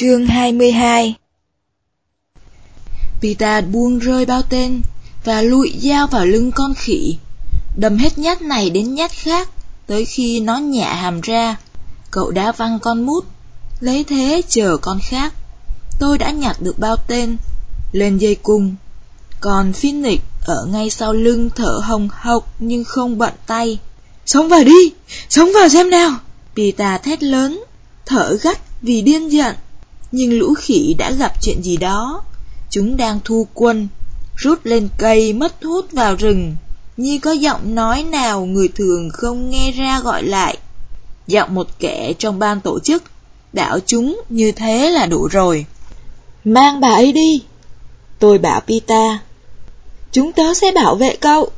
Chương 22 Pita buông rơi bao tên và lụi dao vào lưng con khỉ, đâm hết nhát này đến nhát khác, tới khi nó nhả hàm ra. Cậu đã văng con mút, lấy thế chờ con khác. Tôi đã nhặt được bao tên, lên dây cung. Còn Phoenix ở ngay sau lưng thở hồng hộc nhưng không bận tay. Sống vào đi, sống vào xem nào. Pita thét lớn, thở gắt vì điên giận. Nhưng lũ khỉ đã gặp chuyện gì đó. Chúng đang thu quân, rút lên cây mất hút vào rừng. Như có giọng nói nào người thường không nghe ra gọi lại. Giọng một kẻ trong ban tổ chức, đảo chúng như thế là đủ rồi. Mang bà ấy đi. Tôi bảo Pita. Chúng tớ sẽ bảo vệ cậu.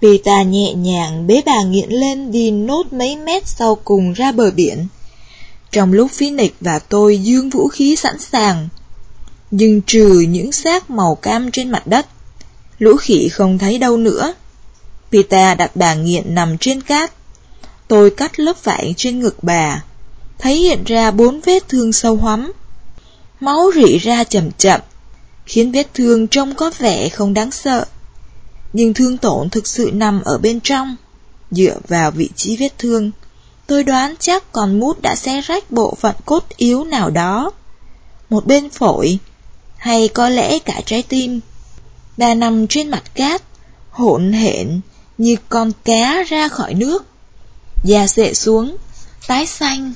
Pita nhẹ nhàng bế bà nghiện lên đi nốt mấy mét sau cùng ra bờ biển. Trong lúc Phoenix và tôi dương vũ khí sẵn sàng, nhưng trừ những xác màu cam trên mặt đất, lũ khỉ không thấy đâu nữa. Pita đặt bà nghiện nằm trên cát. Tôi cắt lớp vải trên ngực bà, thấy hiện ra bốn vết thương sâu hoắm. Máu rỉ ra chậm chậm, khiến vết thương trông có vẻ không đáng sợ. Nhưng thương tổn thực sự nằm ở bên trong, dựa vào vị trí vết thương. Tôi đoán chắc con mút đã xé rách bộ phận cốt yếu nào đó. Một bên phổi, hay có lẽ cả trái tim. Bà nằm trên mặt cát, hỗn hện như con cá ra khỏi nước. Da sệ xuống, tái xanh,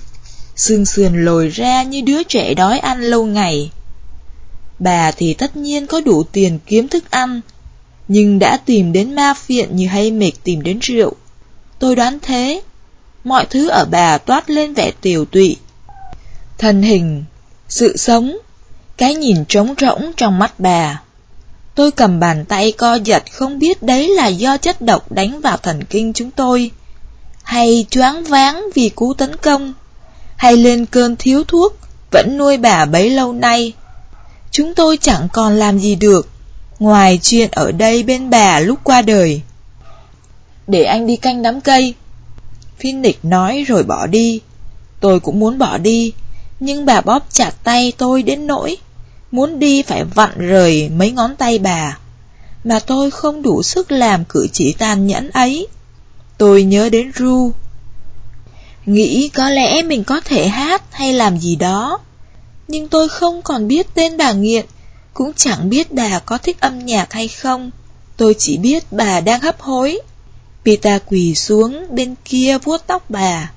xương sườn lồi ra như đứa trẻ đói ăn lâu ngày. Bà thì tất nhiên có đủ tiền kiếm thức ăn, nhưng đã tìm đến ma phiện như hay mệt tìm đến rượu. Tôi đoán thế, mọi thứ ở bà toát lên vẻ tiều tụy. Thân hình, sự sống, cái nhìn trống rỗng trong mắt bà. Tôi cầm bàn tay co giật không biết đấy là do chất độc đánh vào thần kinh chúng tôi, hay choáng váng vì cú tấn công, hay lên cơn thiếu thuốc vẫn nuôi bà bấy lâu nay. Chúng tôi chẳng còn làm gì được, ngoài chuyện ở đây bên bà lúc qua đời. Để anh đi canh đám cây. Phoenix nói rồi bỏ đi. Tôi cũng muốn bỏ đi, nhưng bà bóp chặt tay tôi đến nỗi muốn đi phải vặn rời mấy ngón tay bà. Mà tôi không đủ sức làm cử chỉ tàn nhẫn ấy. Tôi nhớ đến Ru. Nghĩ có lẽ mình có thể hát hay làm gì đó. Nhưng tôi không còn biết tên bà nghiện, cũng chẳng biết bà có thích âm nhạc hay không. Tôi chỉ biết bà đang hấp hối. Pita quỳ xuống bên kia vuốt tóc bà.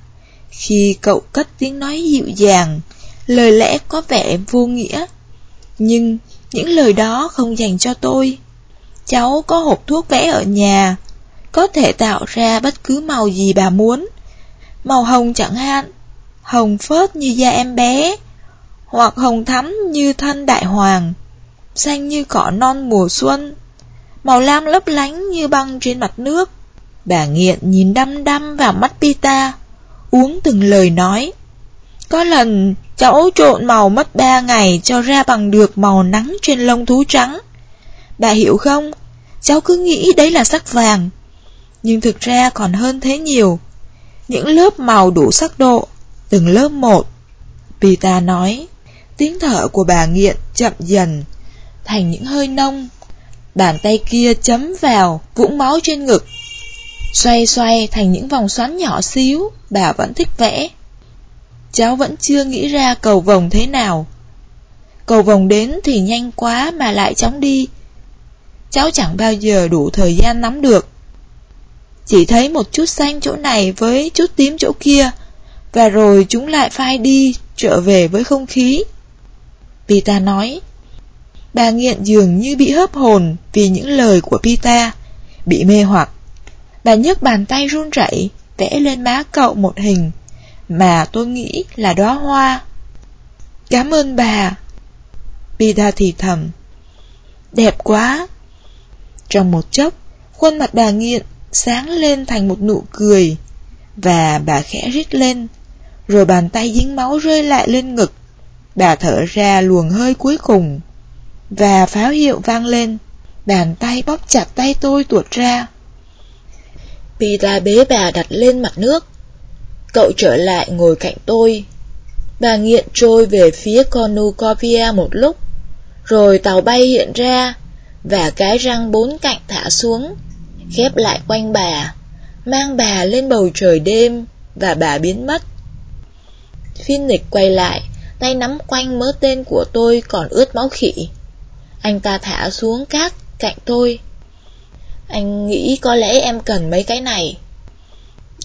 Khi cậu cất tiếng nói dịu dàng, lời lẽ có vẻ vô nghĩa. Nhưng những lời đó không dành cho tôi. Cháu có hộp thuốc vẽ ở nhà, có thể tạo ra bất cứ màu gì bà muốn. Màu hồng chẳng hạn, hồng phớt như da em bé, hoặc hồng thắm như thân đại hoàng, xanh như cỏ non mùa xuân, màu lam lấp lánh như băng trên mặt nước. Bà nghiện nhìn đăm đăm vào mắt Pita, uống từng lời nói. Có lần cháu trộn màu mất ba ngày cho ra bằng được màu nắng trên lông thú trắng. Bà hiểu không? Cháu cứ nghĩ đấy là sắc vàng. Nhưng thực ra còn hơn thế nhiều. Những lớp màu đủ sắc độ, từng lớp một. Pita nói, tiếng thở của bà nghiện chậm dần, thành những hơi nông. Bàn tay kia chấm vào vũng máu trên ngực. Xoay xoay thành những vòng xoắn nhỏ xíu, bà vẫn thích vẽ. Cháu vẫn chưa nghĩ ra cầu vồng thế nào. Cầu vồng đến thì nhanh quá mà lại chóng đi. Cháu chẳng bao giờ đủ thời gian nắm được. Chỉ thấy một chút xanh chỗ này với chút tím chỗ kia, và rồi chúng lại phai đi, trở về với không khí. Pita nói, bà nghiện dường như bị hớp hồn vì những lời của Pita, bị mê hoặc. Bà nhấc bàn tay run rẩy, vẽ lên má cậu một hình, mà tôi nghĩ là đóa hoa. Cảm ơn bà. Pita thì thầm. Đẹp quá. Trong một chốc, khuôn mặt bà nghiện sáng lên thành một nụ cười, và bà khẽ rít lên, rồi bàn tay dính máu rơi lại lên ngực. Bà thở ra luồng hơi cuối cùng, và pháo hiệu vang lên, bàn tay bóp chặt tay tôi tuột ra. Pita bế bà đặt lên mặt nước, cậu trở lại ngồi cạnh tôi. Bà nghiện trôi về phía Cornucopia một lúc, rồi tàu bay hiện ra, và cái răng bốn cạnh thả xuống, khép lại quanh bà, mang bà lên bầu trời đêm, và bà biến mất. Phoenix quay lại, tay nắm quanh mớ tên của tôi còn ướt máu khỉ. Anh ta thả xuống cát cạnh tôi. Anh nghĩ có lẽ em cần mấy cái này.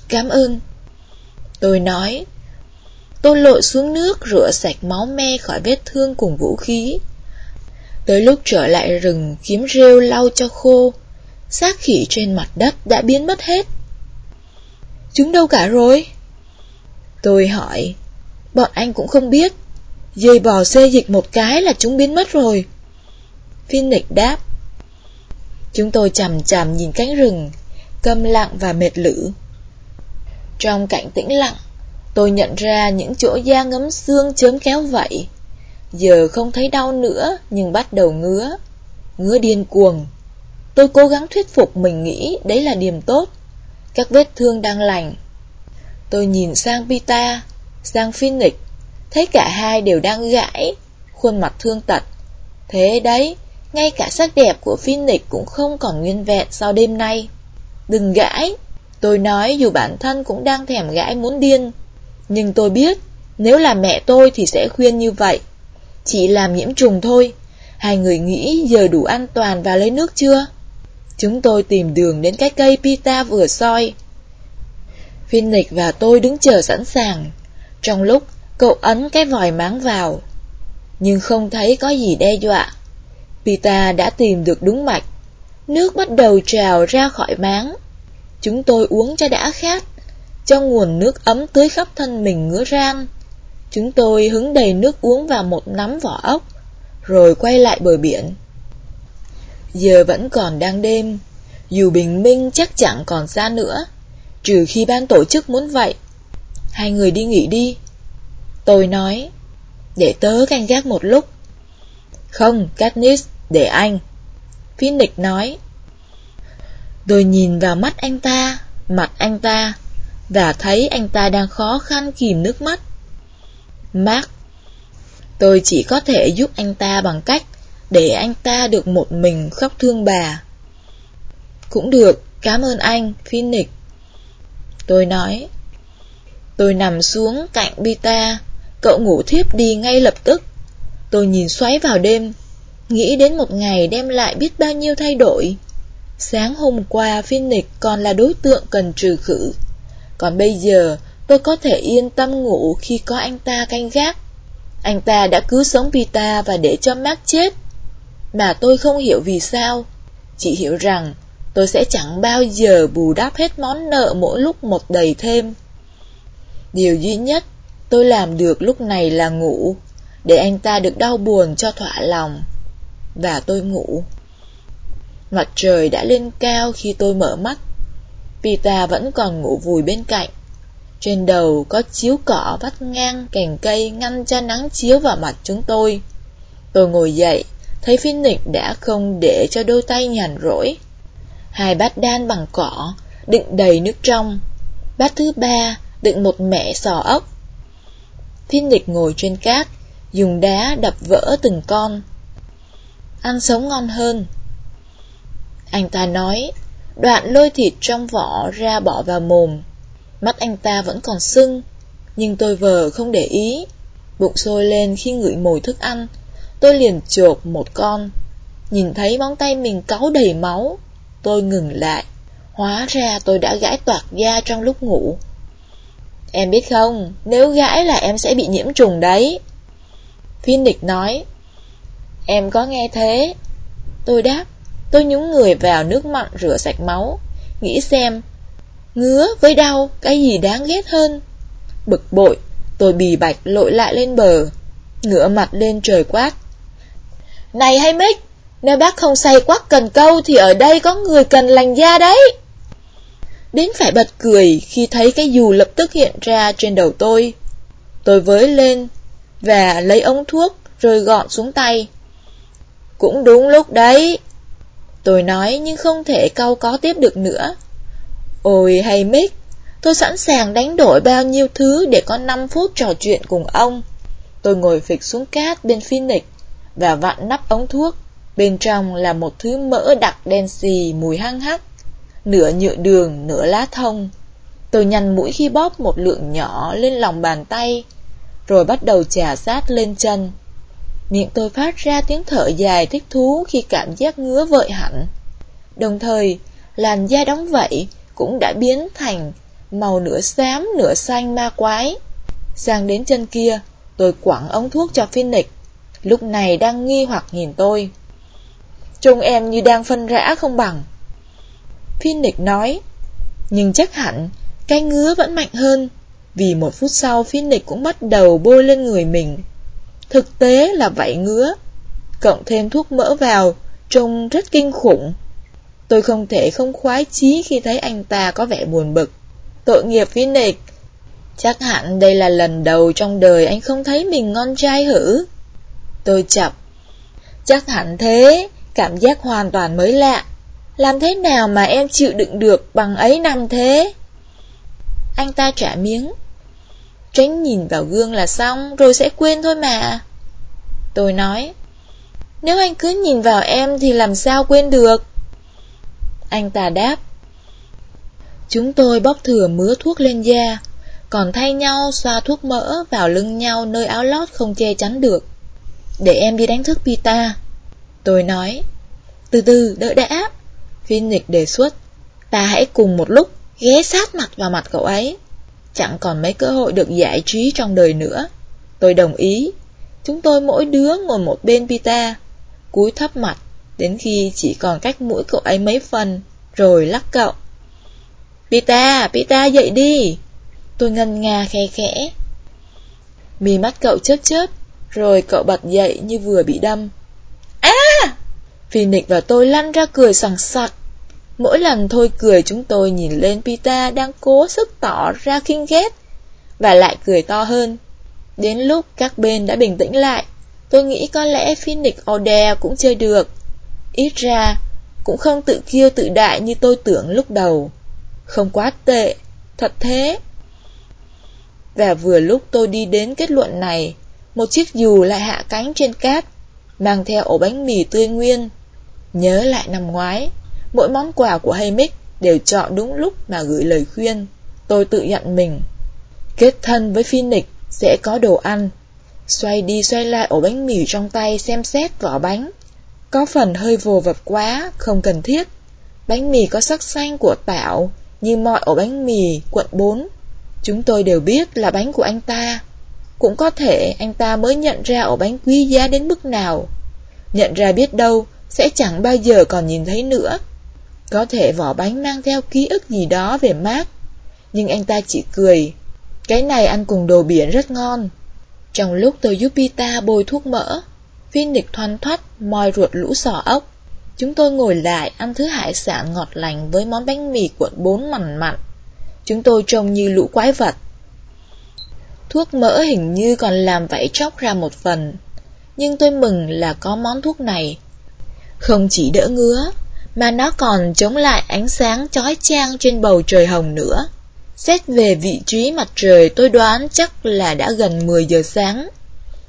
Cảm ơn. Tôi nói. Tôi lội xuống nước rửa sạch máu me khỏi vết thương cùng vũ khí. Tới lúc trở lại rừng kiếm rêu lau cho khô, xác khỉ trên mặt đất đã biến mất hết. Chúng đâu cả rồi? Tôi hỏi. Bọn anh cũng không biết. Dây bò xê dịch một cái là chúng biến mất rồi. Phoenix đáp. Chúng tôi chầm chầm nhìn cánh rừng, câm lặng và mệt lử. Trong cảnh tĩnh lặng, tôi nhận ra những chỗ da ngấm xương chớm kéo vậy. Giờ không thấy đau nữa nhưng bắt đầu ngứa. Ngứa điên cuồng. Tôi cố gắng thuyết phục mình nghĩ đấy là điểm tốt. Các vết thương đang lành. Tôi nhìn sang Pita, sang Phoenix, thấy cả hai đều đang gãi, khuôn mặt thương tật. Thế đấy, ngay cả sắc đẹp của Phoenix cũng không còn nguyên vẹn sau đêm nay. Đừng gãi, tôi nói dù bản thân cũng đang thèm gãi muốn điên. Nhưng tôi biết, nếu là mẹ tôi thì sẽ khuyên như vậy. Chỉ làm nhiễm trùng thôi. Hai người nghĩ giờ đủ an toàn và lấy nước chưa? Chúng tôi tìm đường đến cái cây Pita vừa soi. Phoenix và tôi đứng chờ sẵn sàng. Trong lúc cậu ấn cái vòi máng vào. Nhưng không thấy có gì đe dọa. Pita đã tìm được đúng mạch. Nước bắt đầu trào ra khỏi máng. Chúng tôi uống cho đã khát, cho nguồn nước ấm tưới khắp thân mình ngứa ran. Chúng tôi hứng đầy nước uống vào một nắm vỏ ốc, rồi quay lại bờ biển. Giờ vẫn còn đang đêm, dù bình minh chắc chẳng còn xa nữa, trừ khi ban tổ chức muốn vậy. Hai người đi nghỉ đi. Tôi nói, để tớ canh gác một lúc. Không, Katniss, để anh. Phoenix nói. Tôi nhìn vào mắt anh ta, mặt anh ta, và thấy anh ta đang khó khăn kìm nước mắt. Mark, tôi chỉ có thể giúp anh ta bằng cách để anh ta được một mình khóc thương bà. Cũng được, cảm ơn anh, Phoenix. Tôi nói. Tôi nằm xuống cạnh Bita, cậu ngủ thiếp đi ngay lập tức. Tôi nhìn xoáy vào đêm, nghĩ đến một ngày đem lại biết bao nhiêu thay đổi. Sáng hôm qua Phoenix còn là đối tượng cần trừ khử, còn bây giờ tôi có thể yên tâm ngủ khi có anh ta canh gác. Anh ta đã cứu sống Pita và để cho Mark chết. Mà tôi không hiểu vì sao, chỉ hiểu rằng tôi sẽ chẳng bao giờ bù đắp hết món nợ mỗi lúc một đầy thêm. Điều duy nhất tôi làm được lúc này là ngủ, để anh ta được đau buồn cho thỏa lòng. Và tôi ngủ. Mặt trời đã lên cao khi tôi mở mắt. Pita vẫn còn ngủ vùi bên cạnh. Trên đầu có chiếu cỏ vắt ngang cành cây ngăn cho nắng chiếu vào mặt chúng tôi. Tôi ngồi dậy, thấy Phoenix đã không để cho đôi tay nhàn rỗi. Hai bát đan bằng cỏ, đựng đầy nước trong. Bát thứ ba đựng một mẹ sò ốc. Phoenix ngồi trên cát, dùng đá đập vỡ từng con. Ăn sống ngon hơn. Anh ta nói, đoạn lôi thịt trong vỏ ra bỏ vào mồm. Mắt anh ta vẫn còn sưng, nhưng tôi vờ không để ý. Bụng sôi lên khi ngửi mùi thức ăn, tôi liền chộp một con. Nhìn thấy móng tay mình cáu đầy máu, tôi ngừng lại. Hóa ra tôi đã gãi toạc da trong lúc ngủ. Em biết không, nếu gãi là em sẽ bị nhiễm trùng đấy. Phoenix nói, Em có nghe thế? Tôi đáp, tôi nhúng người vào nước mặn rửa sạch máu, nghĩ xem, ngứa với đau, cái gì đáng ghét hơn. Bực bội, tôi bì bạch lội lại lên bờ, ngửa mặt lên trời quát. Này hay mít, nếu bác không say quắc cần câu thì ở đây có người cần lành da đấy. Đến phải bật cười khi thấy cái dù lập tức hiện ra trên đầu tôi. Tôi với lên và lấy ống thuốc rồi gọn xuống tay. Cũng đúng lúc đấy. Tôi nói nhưng không thể câu có tiếp được nữa. Ôi hay mít, tôi sẵn sàng đánh đổi bao nhiêu thứ để có 5 phút trò chuyện cùng ông. Tôi ngồi phịch xuống cát bên Phoenix và vặn nắp ống thuốc. Bên trong là một thứ mỡ đặc đen xì mùi hăng hắc, nửa nhựa đường, nửa lá thông. Tôi nhăn mũi khi bóp một lượng nhỏ lên lòng bàn tay, rồi bắt đầu trà sát lên chân. Miệng tôi phát ra tiếng thở dài thích thú khi cảm giác ngứa vợi hẳn. Đồng thời, làn da đóng vậy cũng đã biến thành màu nửa xám nửa xanh ma quái. Sang đến chân kia, tôi quẳng ống thuốc cho Phoenix, lúc này đang nghi hoặc nhìn tôi. Trông em như đang phân rã không bằng. Phoenix nói, nhưng chắc hẳn cái ngứa vẫn mạnh hơn, vì một phút sau Phoenix cũng bắt đầu bôi lên người mình. Thực tế là vậy ngứa, cộng thêm thuốc mỡ vào, trông rất kinh khủng. Tôi không thể không khoái chí khi thấy anh ta có vẻ buồn bực. Tội nghiệp Phoenix, chắc hẳn đây là lần đầu trong đời anh không thấy mình ngon trai hử. Tôi chập, chắc hẳn thế, cảm giác hoàn toàn mới lạ. Làm thế nào mà em chịu đựng được bằng ấy năm thế? Anh ta trả miếng. Tránh nhìn vào gương là xong, rồi sẽ quên thôi mà. Tôi nói, nếu anh cứ nhìn vào em thì làm sao quên được? Anh ta đáp, Chúng tôi bóc thừa mứa thuốc lên da, còn thay nhau xoa thuốc mỡ vào lưng nhau nơi áo lót không che chắn được. Để em đi đánh thức Pita. Tôi nói, từ từ, đợi đã. Phoenix đề xuất, ta hãy cùng một lúc ghé sát mặt vào mặt cậu ấy. Chẳng còn mấy cơ hội được giải trí trong đời nữa. Tôi đồng ý. Chúng tôi mỗi đứa ngồi một bên Pita, cúi thấp mặt, đến khi chỉ còn cách mũi cậu ấy mấy phần, rồi lắc cậu. Pita, Pita dậy đi. Tôi ngân nga khe khẽ. Mì mắt cậu chớp chớp, rồi cậu bật dậy như vừa bị đâm. À! Phoenix và tôi lăn ra cười sằng sặc. Mỗi lần thôi cười chúng tôi nhìn lên Pita đang cố sức tỏ ra khinh ghét, và lại cười to hơn. Đến lúc các bên đã bình tĩnh lại, tôi nghĩ có lẽ Phoenix Ode cũng chơi được. Ít ra, cũng không tự kiêu tự đại như tôi tưởng lúc đầu. Không quá tệ, thật thế. Và vừa lúc tôi đi đến kết luận này, một chiếc dù lại hạ cánh trên cát, mang theo ổ bánh mì tươi nguyên. Nhớ lại năm ngoái, mỗi món quà của Haymick đều chọn đúng lúc mà gửi lời khuyên. Tôi tự nhận mình. Kết thân với Phoenix sẽ có đồ ăn. Xoay đi xoay lại ổ bánh mì trong tay xem xét vỏ bánh. Có phần hơi vồ vập quá, không cần thiết. Bánh mì có sắc xanh của tảo, như mọi ổ bánh mì quận 4. Chúng tôi đều biết là bánh của anh ta. Cũng có thể anh ta mới nhận ra ổ bánh quý giá đến mức nào. Nhận ra biết đâu, sẽ chẳng bao giờ còn nhìn thấy nữa. Có thể vỏ bánh mang theo ký ức gì đó về mát. Nhưng anh ta chỉ cười. Cái này ăn cùng đồ biển rất ngon. Trong lúc tôi giúp Pita bôi thuốc mỡ, Phoenix thoăn thoắt moi ruột lũ sò ốc. Chúng tôi ngồi lại ăn thứ hải sản ngọt lành với món bánh mì cuộn bốn mặn mặn. Chúng tôi trông như lũ quái vật. Thuốc mỡ hình như còn làm vảy chóc ra một phần, nhưng tôi mừng là có món thuốc này. Không chỉ đỡ ngứa, mà nó còn chống lại ánh sáng chói chang trên bầu trời hồng nữa. Xét về vị trí mặt trời tôi đoán chắc là đã gần 10 giờ sáng.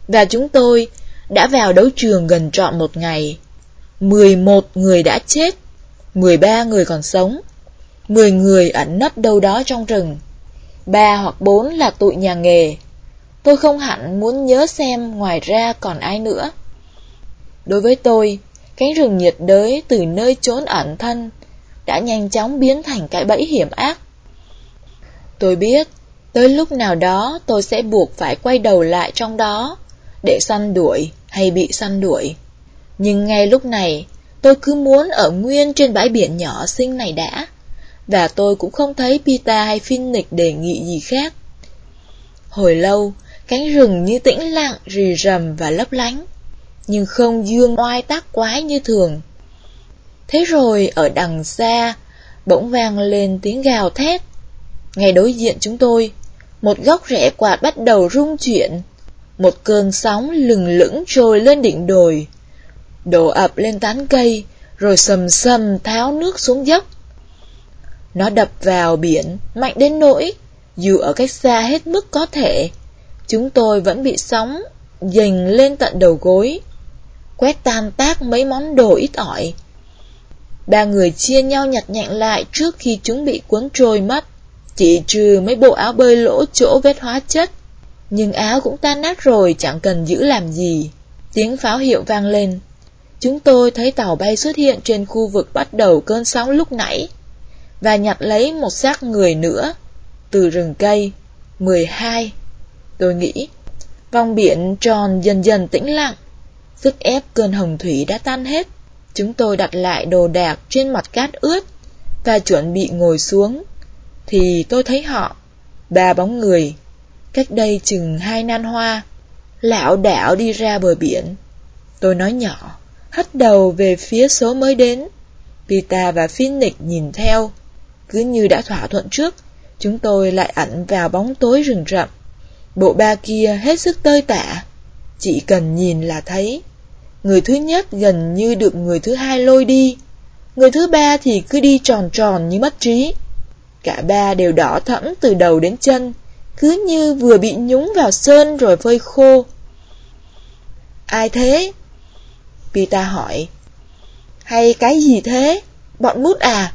Và chúng tôi đã vào đấu trường gần trọn một ngày. 11 người đã chết, 13 người còn sống, 10 người ẩn nấp đâu đó trong rừng, ba hoặc bốn là tụi nhà nghề. Tôi không hẳn muốn nhớ xem ngoài ra còn ai nữa. Đối với tôi, cánh rừng nhiệt đới từ nơi trốn ẩn thân đã nhanh chóng biến thành cái bẫy hiểm ác. Tôi biết, tới lúc nào đó tôi sẽ buộc phải quay đầu lại trong đó để săn đuổi hay bị săn đuổi. Nhưng ngay lúc này, tôi cứ muốn ở nguyên trên bãi biển nhỏ xinh này đã, và tôi cũng không thấy Pita hay Phoenix đề nghị gì khác. Hồi lâu, cánh rừng như tĩnh lặng, rì rầm và lấp lánh, nhưng không dương oai tác quái như thường. Thế rồi ở đằng xa, bỗng vang lên tiếng gào thét. Ngay đối diện chúng tôi, một góc rẽ quạt bắt đầu rung chuyển, một cơn sóng lừng lững trồi lên đỉnh đồi, đổ ập lên tán cây, rồi sầm sầm tháo nước xuống dốc. Nó đập vào biển, mạnh đến nỗi, dù ở cách xa hết mức có thể, chúng tôi vẫn bị sóng dình lên tận đầu gối, quét tan tác mấy món đồ ít ỏi. Ba người chia nhau nhặt nhạnh lại trước khi chúng bị cuốn trôi mất, chỉ trừ mấy bộ áo bơi lỗ chỗ vết hóa chất. Nhưng áo cũng tan nát rồi, chẳng cần giữ làm gì. Tiếng pháo hiệu vang lên. Chúng tôi thấy tàu bay xuất hiện trên khu vực bắt đầu cơn sóng lúc nãy, và nhặt lấy một xác người nữa, từ rừng cây, 12. Tôi nghĩ, vòng biển tròn dần dần tĩnh lặng, sức ép cơn hồng thủy đã tan hết. Chúng tôi đặt lại đồ đạc trên mặt cát ướt và chuẩn bị ngồi xuống, thì tôi thấy họ, ba bóng người, cách đây chừng hai nan hoa, lão đảo đi ra bờ biển. Tôi nói nhỏ, hất đầu về phía số mới đến. Pita và Phoenix nhìn theo, cứ như đã thỏa thuận trước, chúng tôi lại ẩn vào bóng tối rừng rậm. Bộ ba kia hết sức tơi tả, chỉ cần nhìn là thấy. Người thứ nhất gần như được người thứ hai lôi đi, người thứ ba thì cứ đi tròn tròn như mất trí. Cả ba đều đỏ thẫm từ đầu đến chân, cứ như vừa bị nhúng vào sơn rồi phơi khô. Ai thế? Pita hỏi. Hay cái gì thế? Bọn mút à?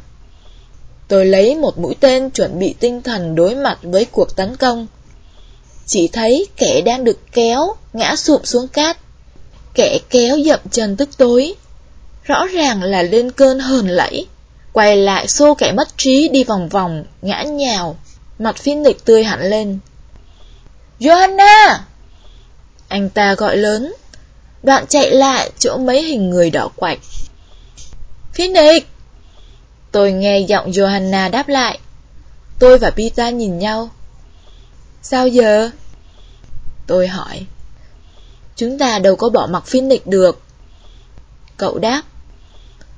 Tôi lấy một mũi tên chuẩn bị tinh thần đối mặt với cuộc tấn công. Chỉ thấy kẻ đang được kéo, ngã sụp xuống cát. Kẻ kéo dậm chân tức tối. Rõ ràng là lên cơn hờn lẫy. Quay lại xô kẻ mất trí đi vòng vòng, ngã nhào. Mặt Phoenix tươi hẳn lên. Johanna! Anh ta gọi lớn. Đoạn chạy lại chỗ mấy hình người đỏ quạch. Phoenix! Tôi nghe giọng Johanna đáp lại. Tôi và Pita nhìn nhau. Sao giờ? Tôi hỏi. Chúng ta đâu có bỏ mặc Phoenix được. Cậu đáp.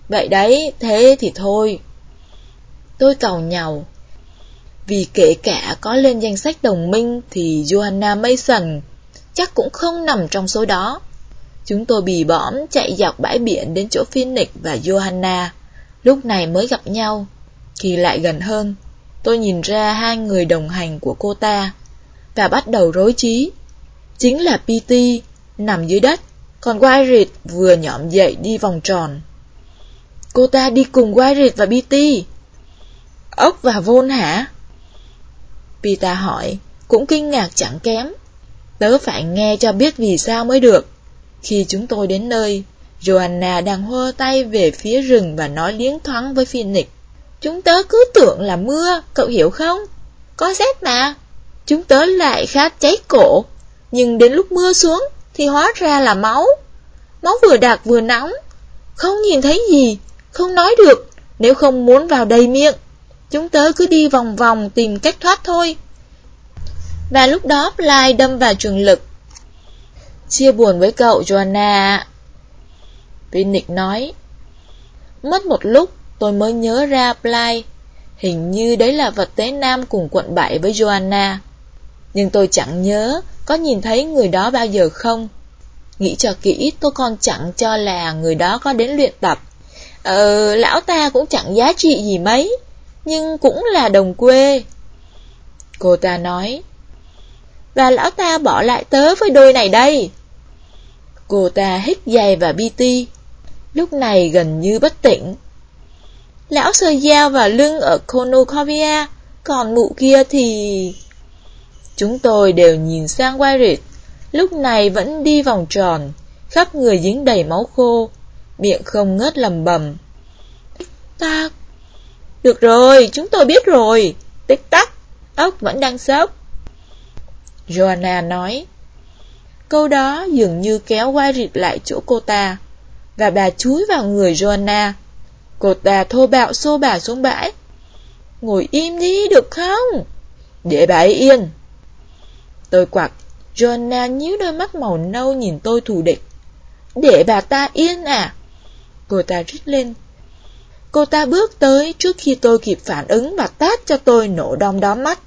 Vậy đấy, thế thì thôi. Tôi cầu nhau. Vì kể cả có lên danh sách đồng minh thì Johanna Mason chắc cũng không nằm trong số đó. Chúng tôi bì bõm chạy dọc bãi biển đến chỗ Phoenix và Johanna, lúc này mới gặp nhau. Khi lại gần hơn, tôi nhìn ra hai người đồng hành của cô ta, và bắt đầu rối trí. Chính là PT, nằm dưới đất, còn Wyatt vừa nhõm dậy đi vòng tròn. Cô ta đi cùng Wyatt và PT. Ốc và Vôn hả? Pita hỏi, cũng kinh ngạc chẳng kém. Tớ phải nghe cho biết vì sao mới được. Khi chúng tôi đến nơi, Joanna đang hơ tay về phía rừng và nói liếng thoáng với Phoenix. Chúng tớ cứ tưởng là mưa, cậu hiểu không? Có rét mà. Chúng tớ lại khá cháy cổ, nhưng đến lúc mưa xuống thì hóa ra là máu. Máu vừa đặc vừa nóng, không nhìn thấy gì, không nói được, nếu không muốn vào đầy miệng. Chúng tớ cứ đi vòng vòng tìm cách thoát thôi. Và lúc đó Fly đâm vào trường lực. Chia buồn với cậu, Joanna. Phoenix nói. Mất một lúc, tôi mới nhớ ra Bly. Hình như đấy là vật tế nam cùng quận 7 với Joanna. Nhưng tôi chẳng nhớ có nhìn thấy người đó bao giờ không. Nghĩ cho kỹ tôi còn chẳng cho là người đó có đến luyện tập. Ờ, lão ta cũng chẳng giá trị gì mấy nhưng cũng là đồng quê. Cô ta nói, và lão ta bỏ lại tớ với đôi này đây. Cô ta hít dài và bi ti, lúc này gần như bất tỉnh. Lão sơ dao vào lưng ở Konokovia, còn mụ kia thì... Chúng tôi đều nhìn sang Wyatt, lúc này vẫn đi vòng tròn, khắp người dính đầy máu khô, miệng không ngớt lầm bầm. Ta được rồi, chúng tôi biết rồi. Tích tắc, ốc vẫn đang sốc. Joanna nói. Câu đó dường như kéo qua lại chỗ cô ta, và bà chúi vào người Joanna. Cô ta thô bạo xô bà xuống bãi. Ngồi im đi được không? Để bà ấy yên. Tôi quặc, Joanna nhíu đôi mắt màu nâu nhìn tôi thù địch. Để bà ta yên à? Cô ta rít lên. Cô ta bước tới trước khi tôi kịp phản ứng và tát cho tôi nổ đom đóm mắt.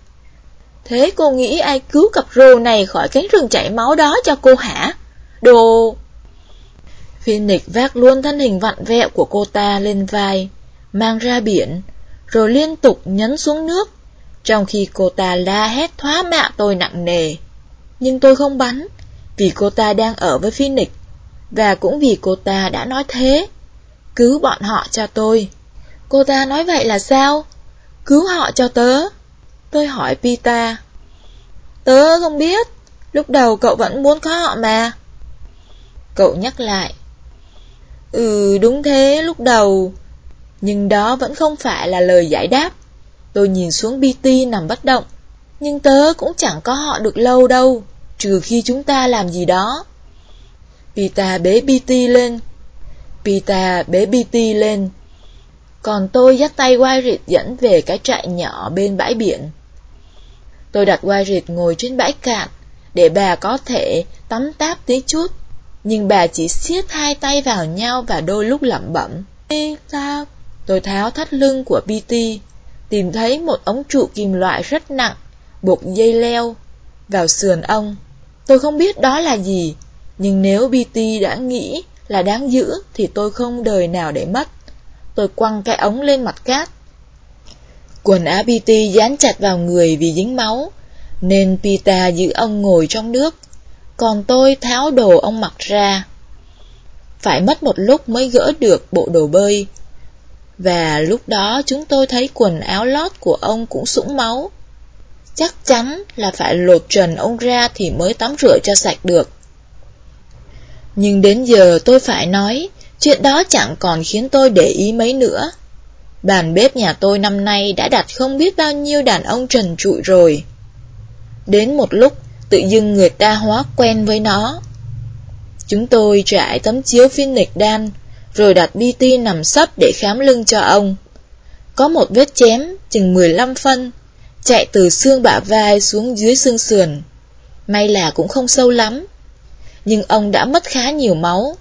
Thế cô nghĩ ai cứu cặp rô này khỏi cánh rừng chảy máu đó cho cô hả? Đồ... Phoenix vác luôn thân hình vặn vẹo của cô ta lên vai, mang ra biển, rồi liên tục nhấn xuống nước, trong khi cô ta la hét thoá mạ tôi nặng nề. Nhưng tôi không bắn, Vì cô ta đang ở với Phoenix, và cũng vì cô ta đã nói thế. Cứu bọn họ cho tôi. Cô ta nói vậy là sao? Cứu họ cho tớ. Tôi hỏi Pita. Tớ không biết, lúc đầu cậu vẫn muốn có họ mà. Cậu nhắc lại. Ừ, đúng thế, lúc đầu. Nhưng đó vẫn không phải là lời giải đáp. Tôi nhìn xuống BT nằm bất động. Nhưng tớ cũng chẳng có họ được lâu đâu, trừ khi chúng ta làm gì đó. Pita bế BT lên. Pita bế BT lên. Còn tôi dắt tay Wyatt dẫn về cái trại nhỏ bên bãi biển. Tôi đặt Wyatt ngồi trên bãi cạn, để bà có thể tắm táp tí chút. Nhưng bà chỉ siết hai tay vào nhau và đôi lúc lẩm bẩm. Táp. Tôi tháo thắt lưng của BT, tìm thấy một ống trụ kim loại rất nặng, buộc dây leo vào sườn ông. Tôi không biết đó là gì, nhưng nếu BT đã nghĩ là đáng giữ thì tôi không đời nào để mất. Tôi quăng cái ống lên mặt cát. Quần áo BT dán chặt vào người vì dính máu, nên Pita giữ ông ngồi trong nước, còn tôi tháo đồ ông mặc ra. Phải mất một lúc mới gỡ được bộ đồ bơi, và lúc đó chúng tôi thấy quần áo lót của ông cũng sũng máu. Chắc chắn là phải lột trần ông ra thì mới tắm rửa cho sạch được. Nhưng đến giờ tôi phải nói, chuyện đó chẳng còn khiến tôi để ý mấy nữa. Bàn bếp nhà tôi năm nay đã đặt không biết bao nhiêu đàn ông trần trụi rồi. Đến một lúc, tự dưng người ta hóa quen với nó. Chúng tôi trải tấm chiếu Phoenix đan, rồi đặt BT nằm sấp để khám lưng cho ông. Có một vết chém, chừng 15 phân, chạy từ xương bả vai xuống dưới xương sườn. May là cũng không sâu lắm, nhưng ông đã mất khá nhiều máu.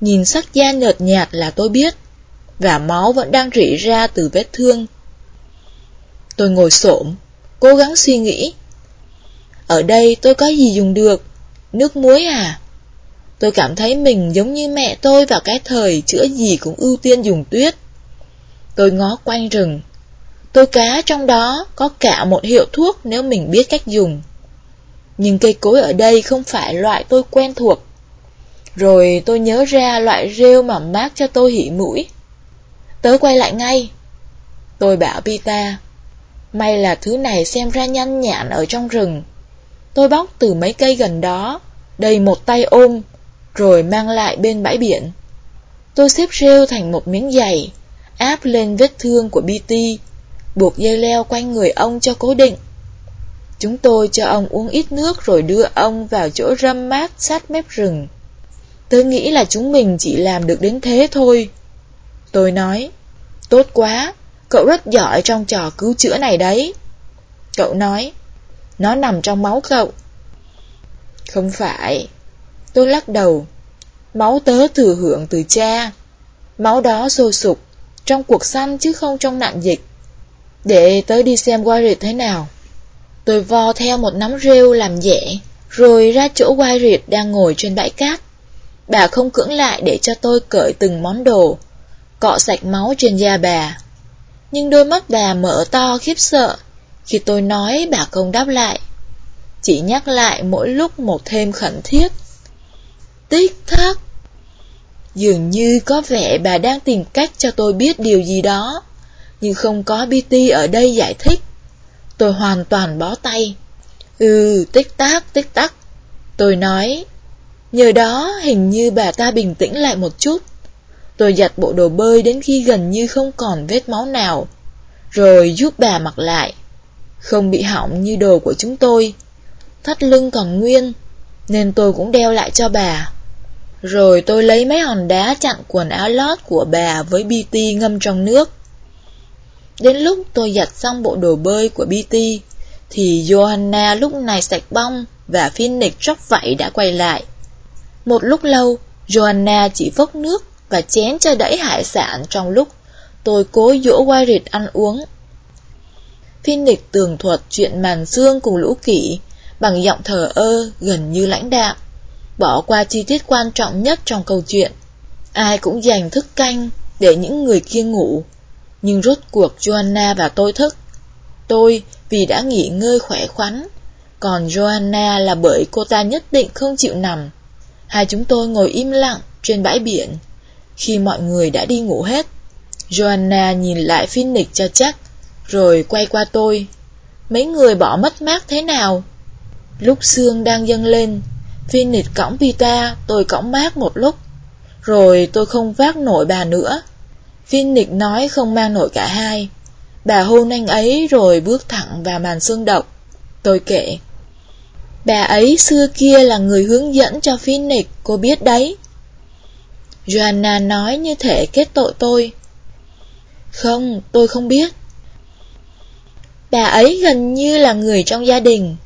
Nhìn sắc da nhợt nhạt là tôi biết, và máu vẫn đang rỉ ra từ vết thương. Tôi ngồi xổm, cố gắng suy nghĩ. Ở đây tôi có gì dùng được? Nước muối à? Tôi cảm thấy mình giống như mẹ tôi vào cái thời chữa gì cũng ưu tiên dùng tuyết. Tôi ngó quanh rừng. Tôi cá trong đó có cả một hiệu thuốc nếu mình biết cách dùng. Nhưng cây cối ở đây không phải loại tôi quen thuộc. Rồi tôi nhớ ra loại rêu mà mát cho tôi hỉ mũi. Tớ quay lại ngay. Tôi bảo Pita, may là thứ này xem ra nhanh nhạn ở trong rừng. Tôi bóc từ mấy cây gần đó, đầy một tay ôm, rồi mang lại bên bãi biển. Tôi xếp rêu thành một miếng dày, áp lên vết thương của BT, buộc dây leo quanh người ông cho cố định. Chúng tôi cho ông uống ít nước rồi đưa ông vào chỗ râm mát sát mép rừng. Tôi nghĩ là chúng mình chỉ làm được đến thế thôi. Tôi nói, tốt quá, cậu rất giỏi trong trò cứu chữa này đấy. Cậu nói, nó nằm trong máu cậu. Không phải, Tôi lắc đầu. Máu tớ thừa hưởng từ cha. Máu đó sôi sục, trong cuộc săn chứ không trong nạn dịch. Để tớ đi xem Wyatt thế nào. Tôi vo theo một nắm rêu làm dẻ, rồi ra chỗ Wyatt đang ngồi trên bãi cát. Bà không cưỡng lại để cho tôi cởi từng món đồ, cọ sạch máu trên da bà. Nhưng đôi mắt bà mở to khiếp sợ, khi tôi nói bà không đáp lại. Chỉ nhắc lại mỗi lúc một thêm khẩn thiết. Tích thắc. Dường như có vẻ bà đang tìm cách cho tôi biết điều gì đó, nhưng không có BT ở đây giải thích. Tôi hoàn toàn bó tay. Ừ, tích tắc, tích tắc. Tôi nói, nhờ đó hình như bà ta bình tĩnh lại một chút. Tôi giặt bộ đồ bơi đến khi gần như không còn vết máu nào, rồi giúp bà mặc lại. Không bị hỏng như đồ của chúng tôi. Thắt lưng còn nguyên, nên tôi cũng đeo lại cho bà. Rồi tôi lấy mấy hòn đá chặn quần áo lót của bà với BT ngâm trong nước. Đến lúc tôi giặt xong bộ đồ bơi của BT, thì Johanna lúc này sạch bong và Phoenix róc vảy đã quay lại. Một lúc lâu, Johanna chỉ vốc nước và chén cho đẩy hải sản trong lúc tôi cố dỗ Wyatt ăn uống. Phoenix tường thuật chuyện màn xương cùng lũ kỷ bằng giọng thờ ơ gần như lãnh đạm bỏ qua chi tiết quan trọng nhất trong câu chuyện. Ai cũng dành thức canh để những người kia ngủ, nhưng rốt cuộc Joanna và tôi thức. Tôi vì đã nghỉ ngơi khỏe khoắn, Còn Joanna là bởi cô ta nhất định không chịu nằm. Hai chúng tôi ngồi im lặng trên bãi biển. Khi mọi người đã đi ngủ hết, Joanna nhìn lại Phoenix cho chắc, rồi quay qua tôi. Mấy người bỏ mất mát thế nào? Lúc xương đang dâng lên, Phoenix cõng Pita, tôi cõng mát một lúc. Rồi tôi không vác nổi bà nữa. Phoenix nói không mang nổi cả hai. Bà hôn anh ấy rồi bước thẳng vào màn xương độc. Tôi kể. Bà ấy xưa kia là người hướng dẫn cho Phoenix, cô biết đấy. Joanna nói như thể kết tội tôi. Không, tôi không biết. Bà ấy gần như là người trong gia đình.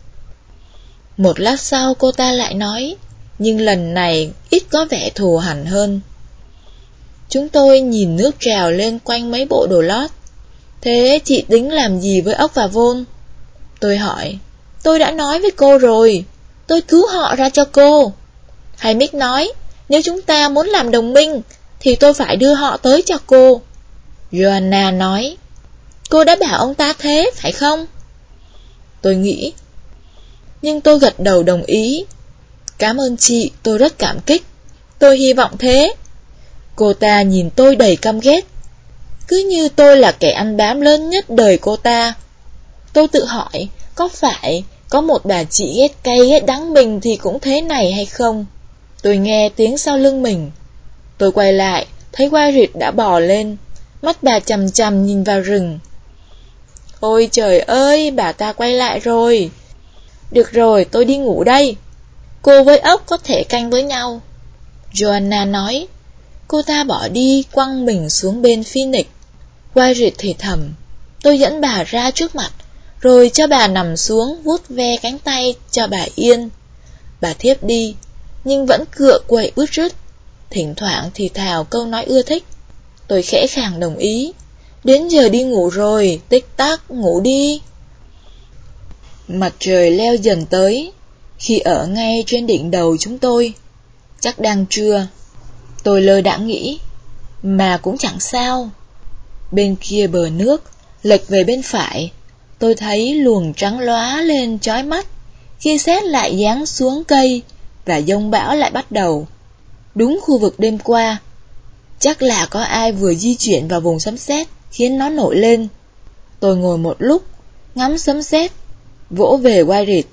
Một lát sau cô ta lại nói, nhưng lần này ít có vẻ thù hẳn hơn. Chúng tôi nhìn nước trào lên quanh mấy bộ đồ lót. Thế chị tính làm gì với ốc và vôn? Tôi hỏi. Tôi đã nói với cô rồi. Tôi cứu họ ra cho cô. Hay Mick nói, nếu chúng ta muốn làm đồng minh, thì tôi phải đưa họ tới cho cô. Joanna nói, cô đã bảo ông ta thế, phải không? Tôi nghĩ. Nhưng tôi gật đầu đồng ý. Cảm ơn chị, tôi rất cảm kích. Tôi hy vọng thế. Cô ta nhìn tôi đầy căm ghét. Cứ như tôi là kẻ ăn bám lớn nhất đời cô ta. Tôi tự hỏi, có phải có một bà chị ghét cay ghét đắng mình thì cũng thế này hay không? Tôi nghe tiếng sau lưng mình. Tôi quay lại, thấy qua rịt đã bò lên. Mắt bà chầm chầm nhìn vào rừng. Ôi trời ơi, bà ta quay lại rồi. Được rồi, tôi đi ngủ đây. Cô với ốc có thể canh với nhau. Joanna nói. Cô ta bỏ đi, quăng mình xuống bên Phoenix. Wyatt thì thầm. Tôi dẫn bà ra trước mặt, rồi cho bà nằm xuống vuốt ve cánh tay cho bà yên. Bà thiếp đi, nhưng vẫn cựa quậy bứt rứt. Thỉnh thoảng thì thào câu nói ưa thích. Tôi khẽ khàng đồng ý. Đến giờ đi ngủ rồi, tích tắc, ngủ đi. Mặt trời leo dần tới, khi ở ngay trên đỉnh đầu chúng tôi. Chắc đang trưa. Tôi lơ đã nghĩ, mà cũng chẳng sao. Bên kia bờ nước, lệch về bên phải, tôi thấy luồng trắng lóa lên chói mắt, khi xét lại giáng xuống cây, và dông bão lại bắt đầu. Đúng khu vực đêm qua, chắc là có ai vừa di chuyển vào vùng sấm sét khiến nó nổi lên. Tôi ngồi một lúc, ngắm sấm sét, vỗ về quai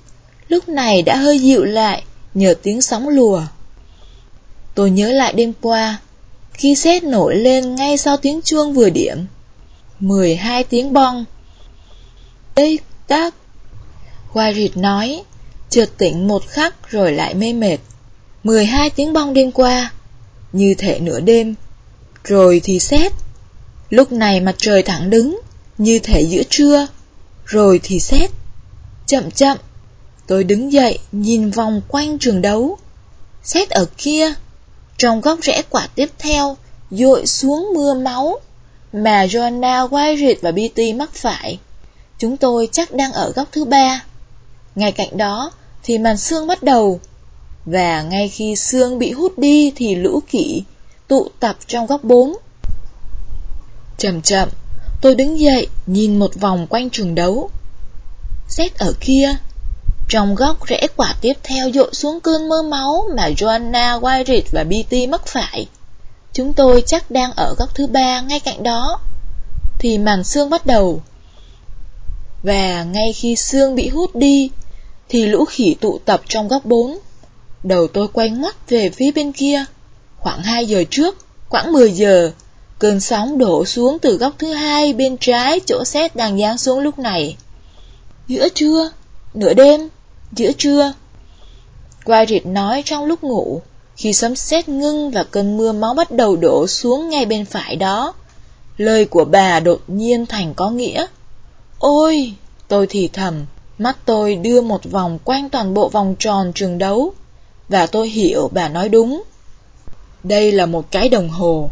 lúc này đã hơi dịu lại nhờ tiếng sóng lùa. Tôi nhớ lại đêm qua, khi sét nổi lên ngay sau tiếng chuông vừa điểm. 12 tiếng bong. Tích tắc. Quai nói, chợt tỉnh một khắc rồi lại mê mệt. 12 tiếng bong đêm qua, như thể nửa đêm, rồi thì xét. Lúc này mặt trời thẳng đứng, như thể giữa trưa, rồi thì xét. Chậm chậm, tôi đứng dậy nhìn vòng quanh trường đấu. Xét ở kia, trong góc rẽ quả tiếp theo, dội xuống mưa máu, mà Joanna, Wyatt và BT mắc phải. Chúng tôi chắc đang ở góc thứ ba. Ngay cạnh đó thì màn xương bắt đầu, và ngay khi xương bị hút đi thì lũ kỷ tụ tập trong góc bốn. Chậm chậm, tôi đứng dậy nhìn một vòng quanh trường đấu. Xét ở kia, trong góc rẽ quả tiếp theo dội xuống cơn mưa máu mà Joanna, Wyatt và BT mắc phải. Chúng tôi chắc đang ở góc thứ ba ngay cạnh đó. Thì màn xương bắt đầu. Và ngay khi xương bị hút đi, thì lũ khỉ tụ tập trong góc bốn. Đầu tôi quay ngoắt về phía bên kia. Khoảng 2 giờ trước, khoảng 10 giờ, cơn sóng đổ xuống từ góc thứ hai bên trái chỗ xét đang giáng xuống lúc này. Giữa trưa, nửa đêm, giữa trưa. Quiet nói trong lúc ngủ, khi sấm sét ngưng và cơn mưa máu bắt đầu đổ xuống ngay bên phải đó. Lời của bà đột nhiên thành có nghĩa. Ôi, tôi thì thầm, mắt tôi đưa một vòng quanh toàn bộ vòng tròn trường đấu, và tôi hiểu bà nói đúng. Đây là một cái đồng hồ